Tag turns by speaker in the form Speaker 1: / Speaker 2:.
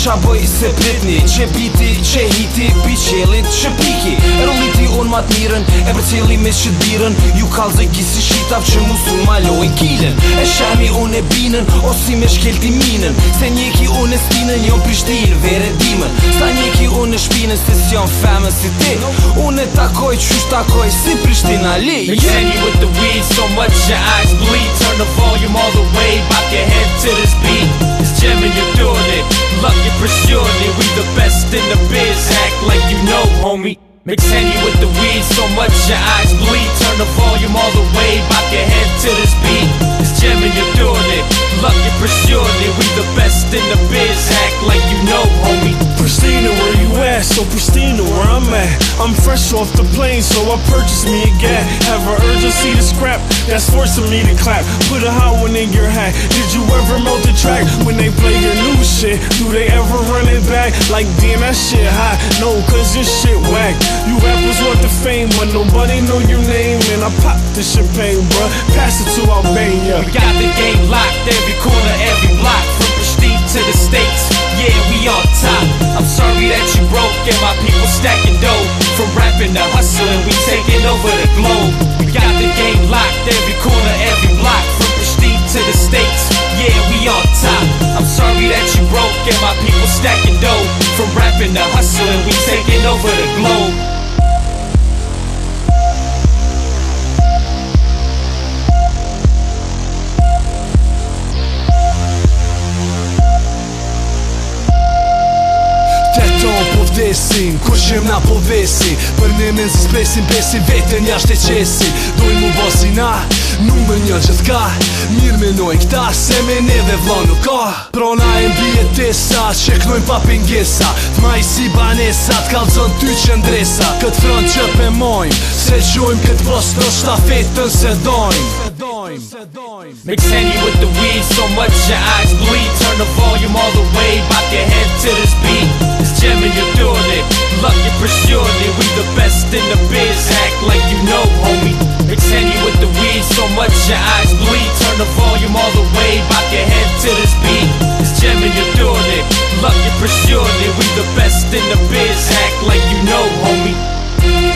Speaker 1: qa bëj se pritni Që biti, që hiti, pi qelit, që piki. Rolliti unë mat mirën, e për cili me që birën Ju kalzoj kisi shitav që musun maloj kilën. E shami unë e binën, o si me shkelti minën. Se njeki unë e stinën, jo prishtin, vere dimën. Sa njeki unë e shpinën, se si jon femën si ti. Unë e takoj, qysh takoj, si prishtina li
Speaker 2: Mixing you with the weed so much your eyes bleed. Turn the volume all the way, homie Mix Henny with the weed so much your eyes bleed Turn the volume all the way, bop your head to this beat It's jamming, you're doing it, luck you're pursuing it We the best in the biz, act like you know homie
Speaker 3: Pristina, where you at? So Pristina, where I'm at. I'm fresh off the plane, so I purchased me a gat. Have an urgency to scrap, that's forcing me to clap. Put a hot one in your hat. Did you ever melt the track when they play your new it back? Like, damn, that shit hot. No, cause this shit whack. You rappers want the fame, but nobody know your name. And I pop the champagne, bruh. Pass it to Albania.
Speaker 2: We got the game locked, every corner, every block From Pristina to the States, yeah, we on top I'm sorry that you broke and my people stacking dough From rapping to hustling, we taking over the globe We got the game locked, every corner, every block From rapping to hustling, we taking over the globe.
Speaker 1: Teton po vdesin, kur qim na po vesi. Për një men si spesin, besin vetën jashtë e qesi. Doj mu bosi na, numër një gjithë ka Mirë me noj këta, se me neve vla nuk ka. Prona e mbije tesa, që knojnë pa pingesa. T'ma i si banesa, t'kallzon ty që ndresa. Këtë front që pe mojmë, se gjojmë këtë post në shtafetën se dojmë. Se dojmë, se dojmë.
Speaker 2: Mix Henny with the weed so much your eyes bleed. Turn the volume all the way, bop your head to this beat It's jamming, you're doing it, luck you're pursuing it We the best in the biz, act like you know homie. Mix Henny with the weed so much your eyes bleed. Turn the volume all the way, bop your head to this beat. It's jamming, you're doing it, luck you're pursuing it We the best in the biz, act like you know homie